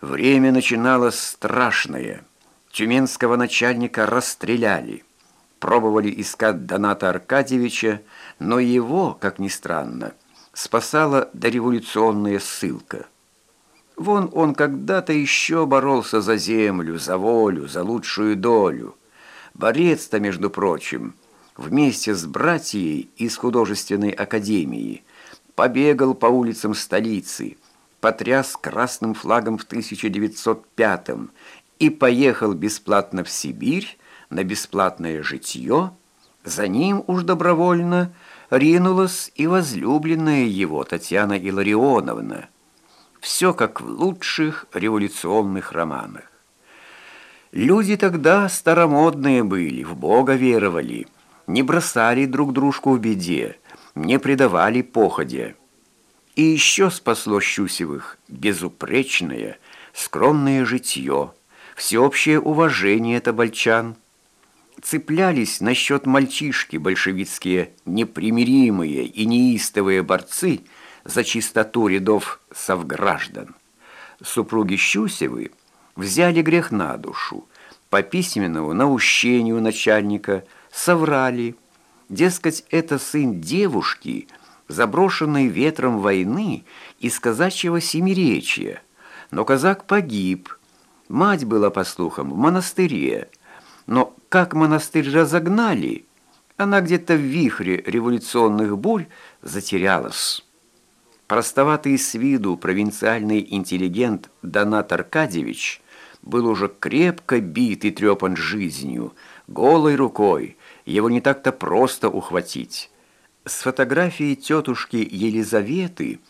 Время начиналось страшное. Тюменского начальника расстреляли. Пробовали искать Доната Аркадьевича, но его, как ни странно, спасала дореволюционная ссылка. Вон он когда-то еще боролся за землю, за волю, за лучшую долю. Борец-то, между прочим, вместе с братьей из художественной академии побегал по улицам столицы, потряс красным флагом в 1905-м и поехал бесплатно в Сибирь на бесплатное житье, за ним уж добровольно ринулась и возлюбленная его Татьяна Илларионовна. Все как в лучших революционных романах. Люди тогда старомодные были, в Бога веровали, не бросали друг дружку в беде, не предавали походе. И еще спасло Щусевых безупречное, скромное житье, всеобщее уважение табальчан. Цеплялись насчет мальчишки большевистские непримиримые и неистовые борцы за чистоту рядов совграждан. Супруги Щусевы взяли грех на душу, по письменному наущению начальника соврали, дескать, это сын девушки, заброшенной ветром войны из казачьего семиречья, но казак погиб, Мать была, по слухам, в монастыре, но как монастырь разогнали, она где-то в вихре революционных бурь затерялась. Простоватый с виду провинциальный интеллигент Донат Аркадьевич был уже крепко бит и трепан жизнью, голой рукой, его не так-то просто ухватить. С фотографией тетушки Елизаветы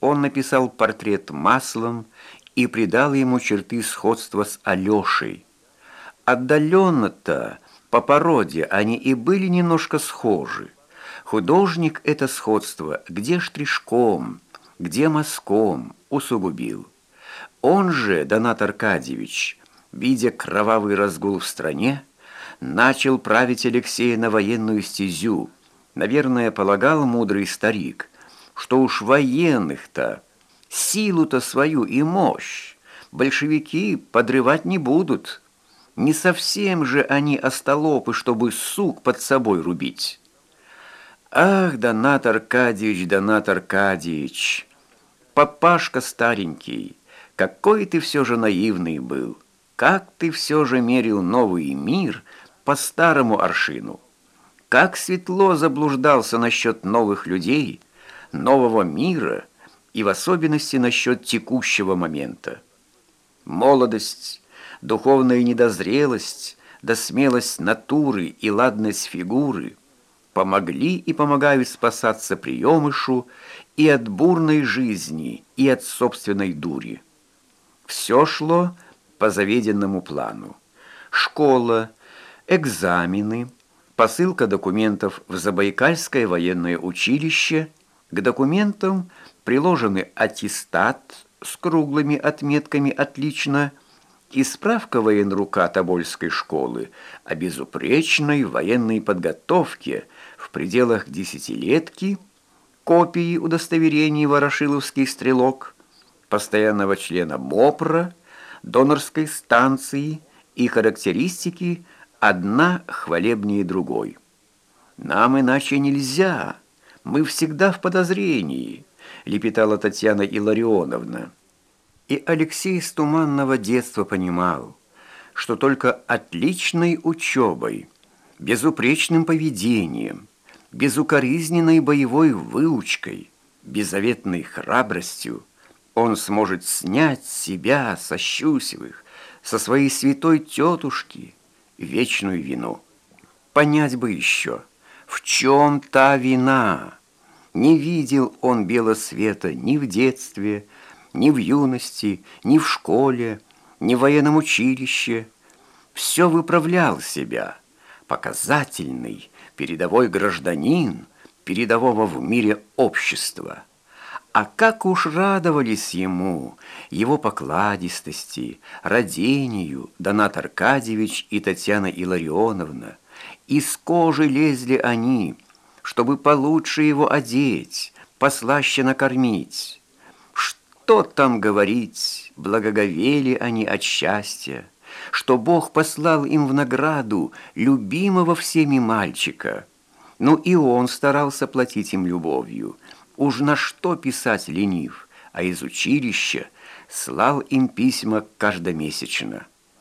он написал портрет маслом и придал ему черты сходства с Алешей. Отдаленно-то, по породе, они и были немножко схожи. Художник это сходство где штришком, где мазком усугубил. Он же, Донат Аркадьевич, видя кровавый разгул в стране, начал править Алексея на военную стезю. Наверное, полагал мудрый старик, что уж военных-то Силу-то свою и мощь большевики подрывать не будут. Не совсем же они остолопы, чтобы сук под собой рубить. Ах, Донат Аркадьевич, Донат Аркадьевич, папашка старенький, какой ты все же наивный был, как ты все же мерил новый мир по старому аршину, как светло заблуждался насчет новых людей, нового мира — и в особенности насчет текущего момента. Молодость, духовная недозрелость, да смелость натуры и ладность фигуры помогли и помогают спасаться приемышу и от бурной жизни, и от собственной дури. Все шло по заведенному плану. Школа, экзамены, посылка документов в Забайкальское военное училище, к документам – приложены аттестат с круглыми отметками «Отлично» и справка военрука Тобольской школы о безупречной военной подготовке в пределах десятилетки, копии удостоверений «Ворошиловский стрелок», постоянного члена МОПРа, донорской станции и характеристики одна хвалебнее другой. Нам иначе нельзя, мы всегда в подозрении – лепетала Татьяна Илларионовна. И Алексей с туманного детства понимал, что только отличной учебой, безупречным поведением, безукоризненной боевой выучкой, беззаветной храбростью он сможет снять себя, со Щусевых, со своей святой тетушки вечную вину. Понять бы еще, в чем та вина – не видел он белого света ни в детстве, ни в юности, ни в школе, ни в военном училище. Все выправлял себя. Показательный, передовой гражданин передового в мире общества. А как уж радовались ему, его покладистости, родению Донат Аркадьевич и Татьяна Илларионовна. Из кожи лезли они – чтобы получше его одеть, послаще накормить. Что там говорить, благоговели они от счастья, что Бог послал им в награду любимого всеми мальчика. Ну и он старался платить им любовью. Уж на что писать ленив, а из училища слал им письма каждомесячно.